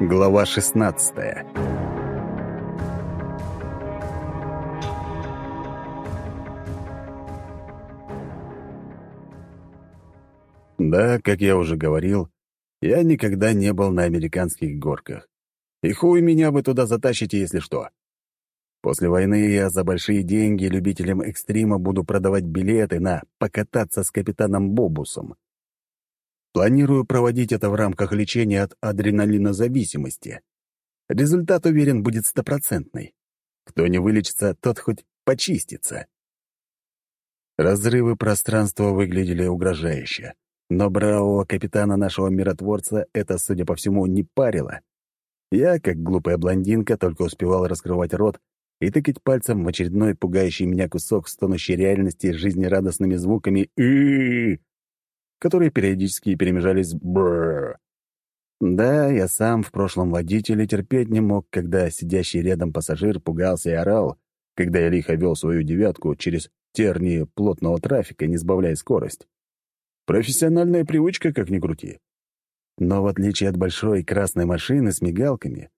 Глава 16 Да, как я уже говорил, я никогда не был на американских горках. И хуй меня вы туда затащите, если что. После войны я за большие деньги любителям экстрима буду продавать билеты на «покататься с капитаном Бобусом». Планирую проводить это в рамках лечения от адреналинозависимости. Результат, уверен, будет стопроцентный. Кто не вылечится, тот хоть почистится. Разрывы пространства выглядели угрожающе, но бравого капитана нашего миротворца это, судя по всему, не парило. Я, как глупая блондинка, только успевал раскрывать рот и тыкать пальцем в очередной пугающий меня кусок стонущей реальности с жизнерадостными звуками «ы», которые периодически перемежались с. Да, я сам в прошлом водителе терпеть не мог, когда сидящий рядом пассажир пугался и орал, когда я лихо вел свою девятку через тернии плотного трафика, не сбавляя скорость. Профессиональная привычка, как ни крути. Но в отличие от большой красной машины с мигалками,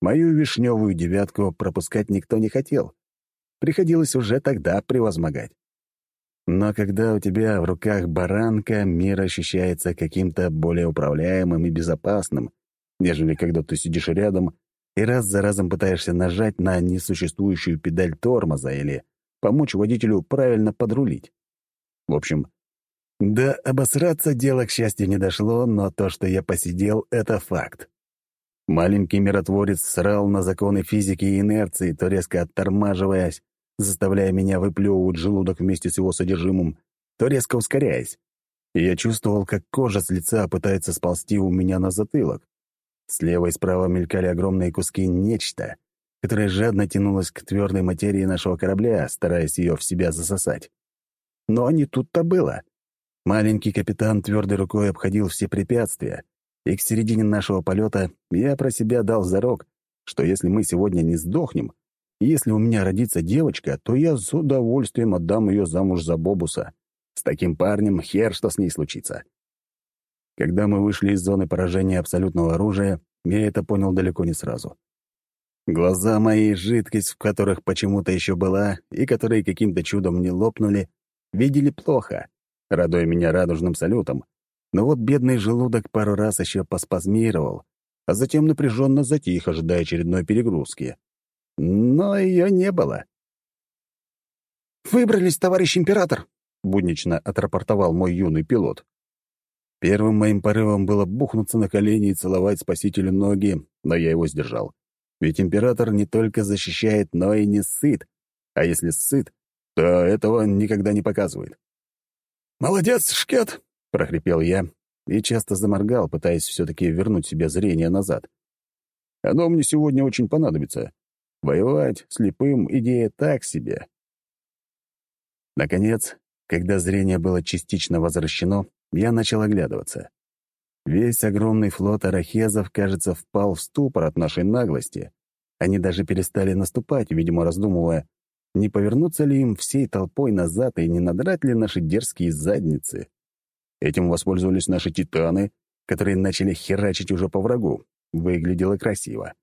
Мою вишневую девятку пропускать никто не хотел. Приходилось уже тогда превозмогать. Но когда у тебя в руках баранка, мир ощущается каким-то более управляемым и безопасным, нежели когда ты сидишь рядом и раз за разом пытаешься нажать на несуществующую педаль тормоза или помочь водителю правильно подрулить. В общем, да обосраться дело, к счастью, не дошло, но то, что я посидел, — это факт. Маленький миротворец срал на законы физики и инерции, то резко оттормаживаясь, заставляя меня выплевывать желудок вместе с его содержимым, то резко ускоряясь. Я чувствовал, как кожа с лица пытается сползти у меня на затылок. Слева и справа мелькали огромные куски нечто, которое жадно тянулось к твердой материи нашего корабля, стараясь ее в себя засосать. Но не тут-то было. Маленький капитан твердой рукой обходил все препятствия, и к середине нашего полета я про себя дал зарок, что если мы сегодня не сдохнем, и если у меня родится девочка, то я с удовольствием отдам ее замуж за Бобуса. С таким парнем хер, что с ней случится. Когда мы вышли из зоны поражения абсолютного оружия, я это понял далеко не сразу. Глаза мои, жидкость в которых почему-то еще была, и которые каким-то чудом не лопнули, видели плохо, радуя меня радужным салютом, но вот бедный желудок пару раз еще поспазмировал, а затем напряженно затих, ожидая очередной перегрузки. Но ее не было. «Выбрались, товарищ император!» — буднично отрапортовал мой юный пилот. Первым моим порывом было бухнуться на колени и целовать спасителю ноги, но я его сдержал. Ведь император не только защищает, но и не сыт. А если сыт, то этого никогда не показывает. «Молодец, Шкет!» — прохрипел я и часто заморгал, пытаясь все-таки вернуть себе зрение назад. «Оно мне сегодня очень понадобится. Воевать слепым — идея так себе». Наконец, когда зрение было частично возвращено, я начал оглядываться. Весь огромный флот арахезов, кажется, впал в ступор от нашей наглости. Они даже перестали наступать, видимо, раздумывая, не повернуться ли им всей толпой назад и не надрать ли наши дерзкие задницы. Этим воспользовались наши титаны, которые начали херачить уже по врагу. Выглядело красиво.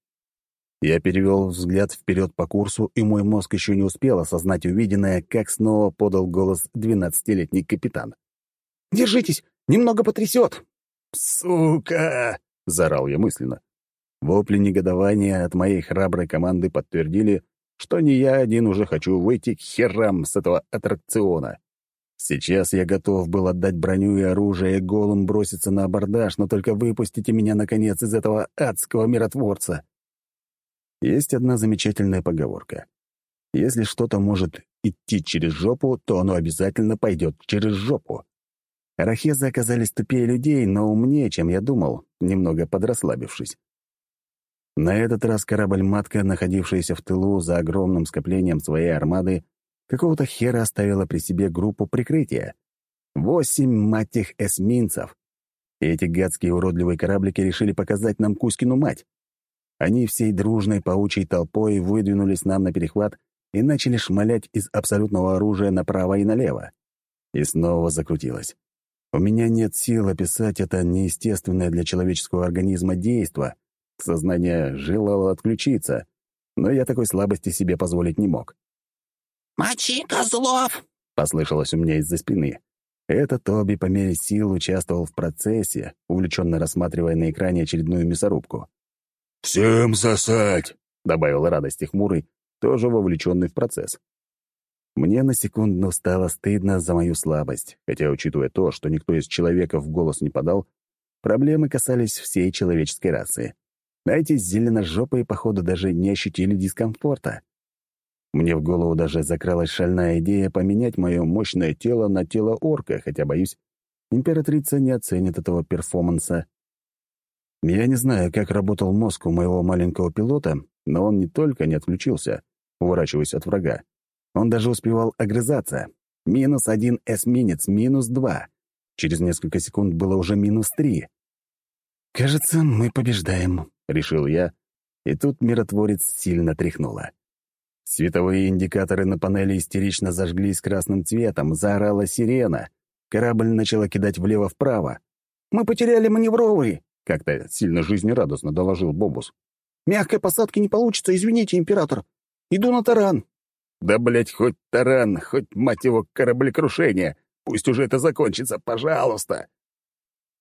Я перевел взгляд вперед по курсу, и мой мозг еще не успел осознать увиденное, как снова подал голос двенадцатилетний капитан. «Держитесь! Немного потрясет!» «Сука!» — заорал я мысленно. Вопли негодования от моей храброй команды подтвердили, что не я один уже хочу выйти к херам с этого аттракциона. Сейчас я готов был отдать броню и оружие и голым броситься на абордаж, но только выпустите меня, наконец, из этого адского миротворца. Есть одна замечательная поговорка. Если что-то может идти через жопу, то оно обязательно пойдет через жопу. Арахезы оказались тупее людей, но умнее, чем я думал, немного подрасслабившись. На этот раз корабль-матка, находившаяся в тылу за огромным скоплением своей армады, какого-то хера оставила при себе группу прикрытия. Восемь, мать их, эсминцев. И эти гадские уродливые кораблики решили показать нам Кузькину мать. Они всей дружной паучьей толпой выдвинулись нам на перехват и начали шмалять из абсолютного оружия направо и налево. И снова закрутилось. У меня нет сил описать это неестественное для человеческого организма действо. Сознание желало отключиться, но я такой слабости себе позволить не мог. «Мочи, козлов!» — послышалось у меня из-за спины. Это Тоби по мере сил участвовал в процессе, увлеченно рассматривая на экране очередную мясорубку. «Всем сосать!» — добавил радости хмурый, тоже вовлеченный в процесс. Мне на секунду стало стыдно за мою слабость, хотя, учитывая то, что никто из человеков голос не подал, проблемы касались всей человеческой расы. А эти зеленожопые, походу, даже не ощутили дискомфорта. Мне в голову даже закралась шальная идея поменять мое мощное тело на тело орка, хотя, боюсь, императрица не оценит этого перформанса. Я не знаю, как работал мозг у моего маленького пилота, но он не только не отключился, уворачиваясь от врага, он даже успевал огрызаться. Минус один эсминец, минус два. Через несколько секунд было уже минус три. «Кажется, мы побеждаем», — решил я, и тут миротворец сильно тряхнуло. Световые индикаторы на панели истерично зажглись красным цветом, заорала сирена. Корабль начал кидать влево-вправо. «Мы потеряли маневровый!» — как-то сильно жизнерадостно доложил Бобус. «Мягкой посадки не получится, извините, император. Иду на таран». «Да, блядь, хоть таран, хоть, мать его, кораблекрушение. Пусть уже это закончится, пожалуйста!»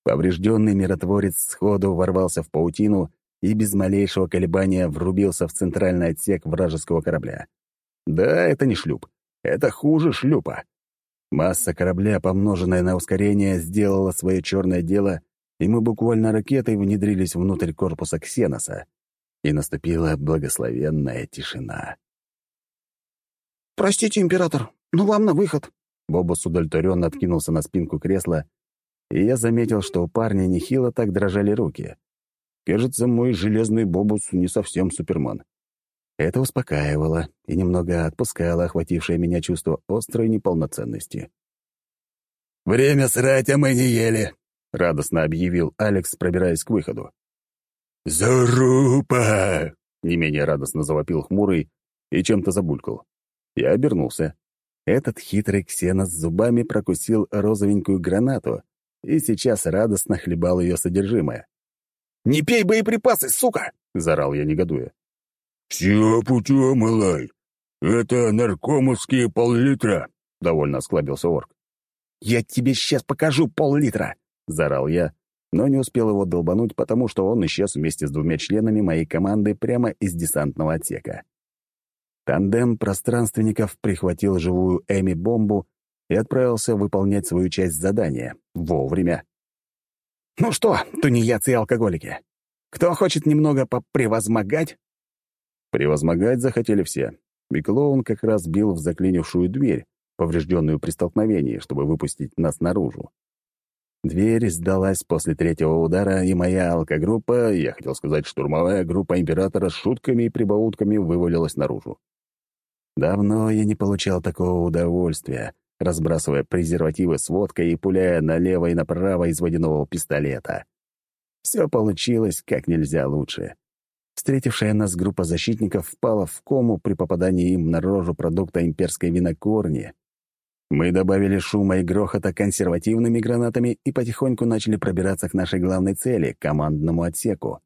Поврежденный миротворец сходу ворвался в паутину и без малейшего колебания врубился в центральный отсек вражеского корабля. Да, это не шлюп. Это хуже шлюпа. Масса корабля, помноженная на ускорение, сделала свое черное дело, и мы буквально ракетой внедрились внутрь корпуса Ксеноса. И наступила благословенная тишина. «Простите, император, но вам на выход». Бобус удовлетворенно откинулся на спинку кресла, и я заметил, что у парня нехило так дрожали руки. Кажется, мой железный Бобус не совсем суперман. Это успокаивало и немного отпускало охватившее меня чувство острой неполноценности. «Время срать, а мы не ели», — радостно объявил Алекс, пробираясь к выходу. «Зарупа!» — не менее радостно завопил хмурый и чем-то забулькал. Я обернулся. Этот хитрый ксенос зубами прокусил розовенькую гранату и сейчас радостно хлебал ее содержимое. «Не пей боеприпасы, сука!» — заорал я, негодуя. «Все путем, Элай. Это наркомовские пол-литра», — довольно осклабился орк. «Я тебе сейчас покажу пол-литра!» — заорал я, но не успел его долбануть, потому что он исчез вместе с двумя членами моей команды прямо из десантного отсека. Тандем пространственников прихватил живую Эми-бомбу и отправился выполнять свою часть задания. Вовремя. «Ну что, тунеядцы и алкоголики, кто хочет немного попревозмогать?» Превозмогать захотели все. И клоун как раз бил в заклинившую дверь, поврежденную при столкновении, чтобы выпустить нас наружу. Дверь сдалась после третьего удара, и моя алкогруппа, я хотел сказать, штурмовая группа Императора с шутками и прибаутками вывалилась наружу. Давно я не получал такого удовольствия, разбрасывая презервативы с водкой и пуляя налево и направо из водяного пистолета. Все получилось как нельзя лучше. Встретившая нас группа защитников впала в кому при попадании им на рожу продукта имперской винокурни. Мы добавили шума и грохота консервативными гранатами и потихоньку начали пробираться к нашей главной цели — командному отсеку.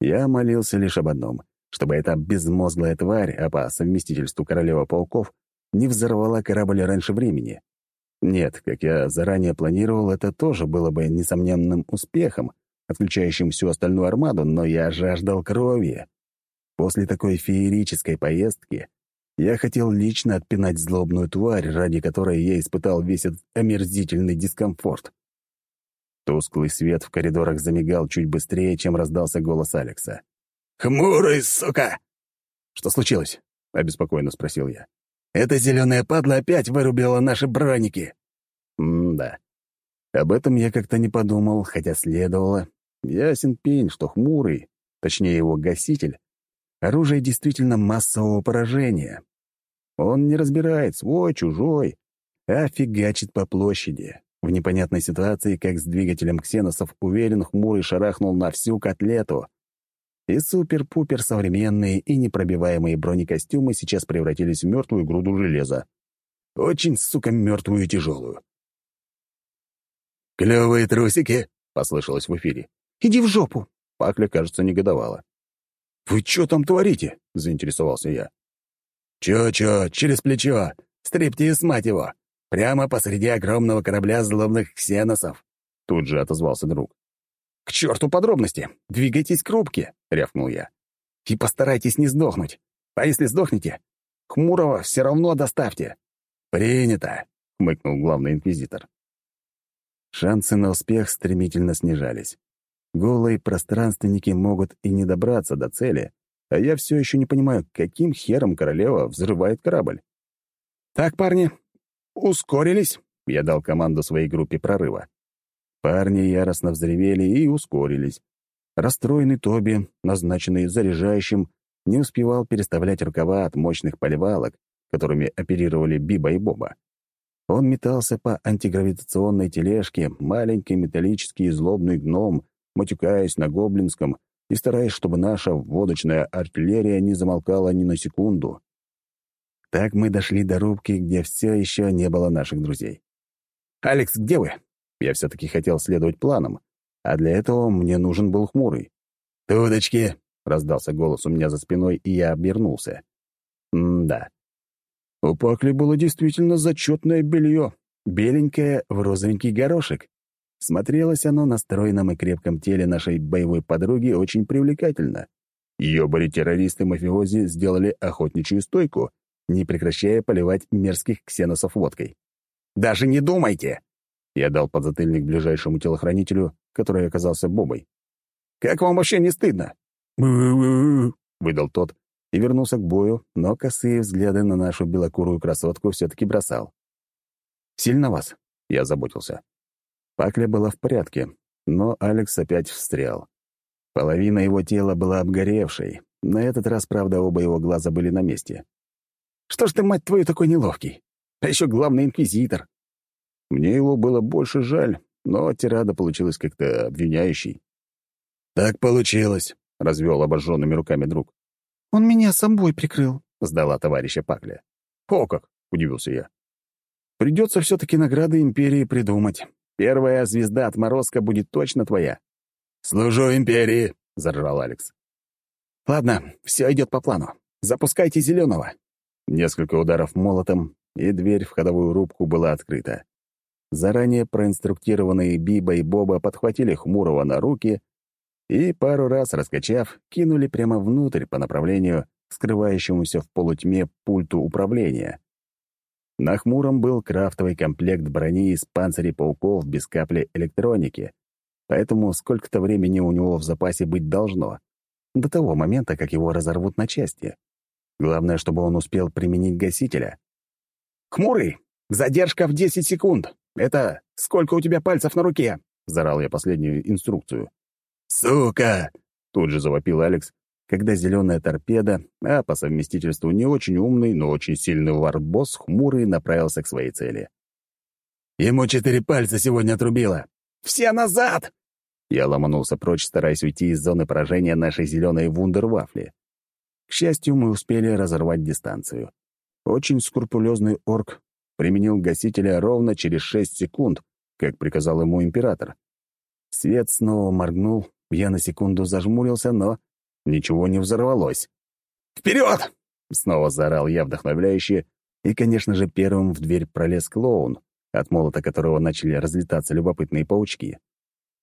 Я молился лишь об одном — чтобы эта безмозглая тварь, а по совместительству королева пауков, не взорвала корабль раньше времени. Нет, как я заранее планировал, это тоже было бы несомненным успехом, отключающим всю остальную армаду, но я жаждал крови. После такой феерической поездки я хотел лично отпинать злобную тварь, ради которой я испытал весь этот омерзительный дискомфорт. Тусклый свет в коридорах замигал чуть быстрее, чем раздался голос Алекса. «Хмурый, сука!» «Что случилось?» — обеспокоенно спросил я. Эта зеленая падла опять вырубила наши броники. М-да. Об этом я как-то не подумал, хотя следовало. Ясен пень, что хмурый, точнее его гаситель, оружие действительно массового поражения. Он не разбирает свой, чужой, а фигачит по площади. В непонятной ситуации, как с двигателем ксеносов, уверен, хмурый шарахнул на всю котлету, и супер-пупер современные и непробиваемые бронекостюмы сейчас превратились в мертвую груду железа. Очень, сука, мертвую и тяжелую. «Клёвые трусики!» — послышалось в эфире. «Иди в жопу!» — Пакля, кажется, негодовала. «Вы что там творите?» — заинтересовался я. «Чё-чё, через плечо! Стриптиз, мать его! Прямо посреди огромного корабля злобных ксеносов!» Тут же отозвался друг. «К черту подробности! Двигайтесь к рубке!» — рявкнул я. «И постарайтесь не сдохнуть. А если сдохнете, Хмурого все равно доставьте». «Принято!» — хмыкнул главный инквизитор. Шансы на успех стремительно снижались. Голые пространственники могут и не добраться до цели, а я все еще не понимаю, каким хером королева взрывает корабль. «Так, парни, ускорились!» — я дал команду своей группе прорыва. Парни яростно взревели и ускорились. Расстроенный Тоби, назначенный заряжающим, не успевал переставлять рукава от мощных поливалок, которыми оперировали Биба и Боба. Он метался по антигравитационной тележке, маленький металлический злобный гном, матюкаясь на гоблинском и стараясь, чтобы наша водочная артиллерия не замолкала ни на секунду. Так мы дошли до рубки, где все еще не было наших друзей. «Алекс, где вы?» Я все-таки хотел следовать планам, а для этого мне нужен был хмурый. «Тудочки!» — раздался голос у меня за спиной, и я обернулся. М-да. У Пакли было действительно зачетное белье, беленькое в розовенький горошек. Смотрелось оно на стройном и крепком теле нашей боевой подруги очень привлекательно. Ее террористы-мафиози сделали охотничью стойку, не прекращая поливать мерзких ксеносов водкой. «Даже не думайте!» Я дал подзатыльник ближайшему телохранителю, который оказался Бобой. «Как вам вообще не стыдно?» выдал тот, и вернулся к бою, но косые взгляды на нашу белокурую красотку все-таки бросал. «Сильно вас?» — я заботился. Пакля была в порядке, но Алекс опять встрял. Половина его тела была обгоревшей. На этот раз, правда, оба его глаза были на месте. «Что ж ты, мать твою, такой неловкий? А еще главный инквизитор!» Мне его было больше жаль, но тирада получилась как-то обвиняющей. «Так получилось», — развел обожженными руками друг. «Он меня собой прикрыл», — сдала товарища Пакля. «О как!» — удивился я. «Придется все-таки награды Империи придумать. Первая звезда отморозка будет точно твоя». «Служу Империи!» — заржал Алекс. «Ладно, все идет по плану. Запускайте зеленого». Несколько ударов молотом, и дверь в ходовую рубку была открыта. Заранее проинструктированные Биба и Боба подхватили Хмурого на руки и, пару раз раскачав, кинули прямо внутрь по направлению к скрывающемуся в полутьме пульту управления. На хмуром был крафтовый комплект брони из панцирей пауков без капли электроники, поэтому сколько-то времени у него в запасе быть должно, до того момента, как его разорвут на части. Главное, чтобы он успел применить гасителя. «Хмурый! Задержка в 10 секунд! Это сколько у тебя пальцев на руке?» — зарал я последнюю инструкцию. «Сука!» — тут же завопил Алекс, когда зеленая торпеда, а по совместительству не очень умный, но очень сильный варбосс хмурый направился к своей цели. «Ему четыре пальца сегодня отрубило! Все назад!» Я ломанулся прочь, стараясь уйти из зоны поражения нашей зеленой вундервафли. К счастью, мы успели разорвать дистанцию. Очень скрупулезный орк применил гасителя ровно через шесть секунд, как приказал ему император. Свет снова моргнул, я на секунду зажмурился, но ничего не взорвалось. «Вперед!» — снова заорал я вдохновляюще, и, конечно же, первым в дверь пролез клоун, от молота которого начали разлетаться любопытные паучки.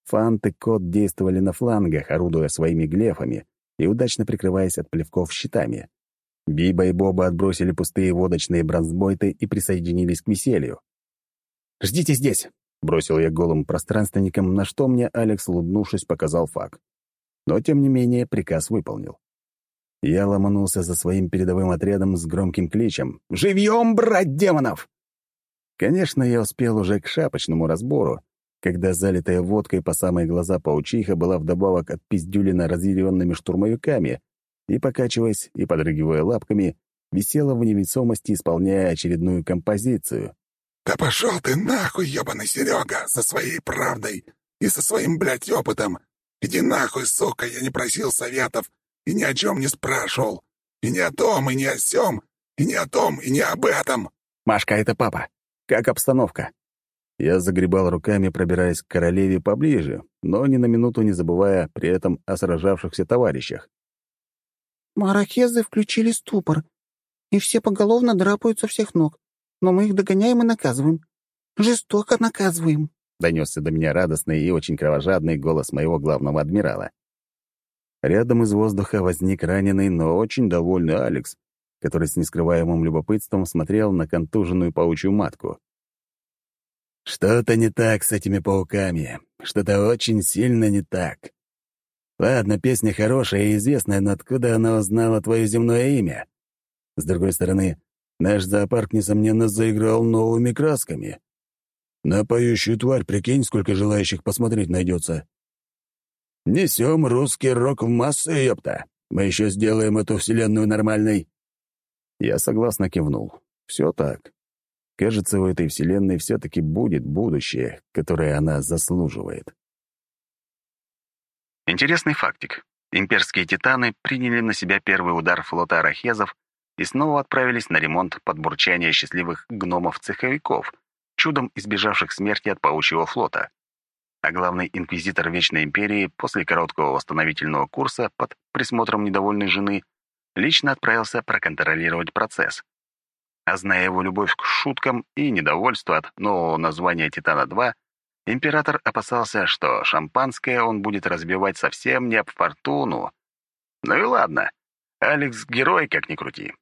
Фант и кот действовали на флангах, орудуя своими глефами и удачно прикрываясь от плевков щитами. Биба и Боба отбросили пустые водочные бронзбойты и присоединились к веселью. «Ждите здесь!» Бросил я голым пространственником, на что мне Алекс, улыбнувшись, показал факт. Но, тем не менее, приказ выполнил. Я ломанулся за своим передовым отрядом с громким кличем «Живьем, брать демонов!» Конечно, я успел уже к шапочному разбору, когда залитая водкой по самые глаза паучиха была вдобавок отпиздюлена разъяренными штурмовиками и, покачиваясь и подрыгивая лапками, висела в невесомости, исполняя очередную композицию. «Да пошел ты нахуй, ебаный Серега, со своей правдой и со своим, блядь, опытом! Иди нахуй, сука, я не просил советов и ни о чем не спрашивал. И не о том, и не о сём, и не о том, и не об этом!» «Машка, это папа. Как обстановка?» Я загребал руками, пробираясь к королеве поближе, но ни на минуту не забывая при этом о сражавшихся товарищах. «Марахезы включили ступор, и все поголовно драпают со всех ног, но мы их догоняем и наказываем. Жестоко наказываем», — донесся до меня радостный и очень кровожадный голос моего главного адмирала. Рядом из воздуха возник раненый, но очень довольный Алекс, который с нескрываемым любопытством смотрел на контуженную паучью матку. «Что-то не так с этими пауками. Что-то очень сильно не так. Ладно, песня хорошая и известная, но откуда она узнала твое земное имя? С другой стороны, наш зоопарк, несомненно, заиграл новыми красками. На поющую тварь, прикинь, сколько желающих посмотреть найдется. Несем русский рок в массы, ёпта. Мы еще сделаем эту вселенную нормальной. Я согласно кивнул. Все так. Кажется, у этой вселенной все-таки будет будущее, которое она заслуживает. Интересный фактик. Имперские титаны приняли на себя первый удар флота арахезов и снова отправились на ремонт под бурчание счастливых гномов-цеховиков, чудом избежавших смерти от паучьего флота а главный инквизитор Вечной Империи после короткого восстановительного курса под присмотром недовольной жены лично отправился проконтролировать процесс. А зная его любовь к шуткам и недовольство от нового названия «Титана-2», император опасался, что шампанское он будет разбивать совсем не об фортуну. Ну и ладно, Алекс — герой, как ни крути.